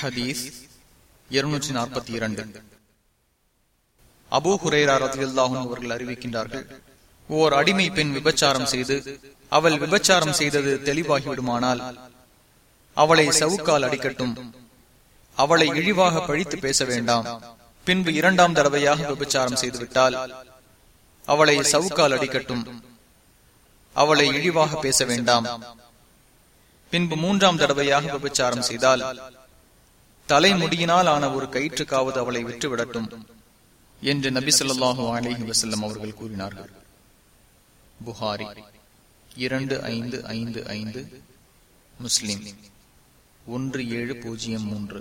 ஹதீஸ் இருநூற்றி நாற்பத்தி இரண்டு. அபு ஹுரேரா ரத்தியல்லாஹும் அவர்கள் அறிவிக்கின்றார்கள் ஓர் அடிமை பெண் விபச்சாரம் செய்து அவள் விபச்சாரம் செய்தது தெளிவாகிவிடுமானால் அவளை சவுக்கால் அடிக்கட்டும். அவளை இழிவாக பழித்து பேச வேண்டாம். பின்பு இரண்டாம் தடவையாக விபச்சாரம் செய்துவிட்டால் அவளை சவுக்கால் அடிக்கட்டும். அவளை இழிவாக பேச வேண்டாம். பின்பு மூன்றாம் தடவையாக விபச்சாரம் செய்தால் தலைமுடியினால் ஆன ஒரு கயிற்றுக்காவது அவளை விட்டுவிடட்டும் என்று நபி சொல்லாஹு அலஹி வசல்லம் அவர்கள் கூறினார்கள். புகாரி இரண்டு ஐந்து ஐந்து ஐந்து முஸ்லிம் ஒன்று ஏழு பூஜ்ஜியம் மூன்று.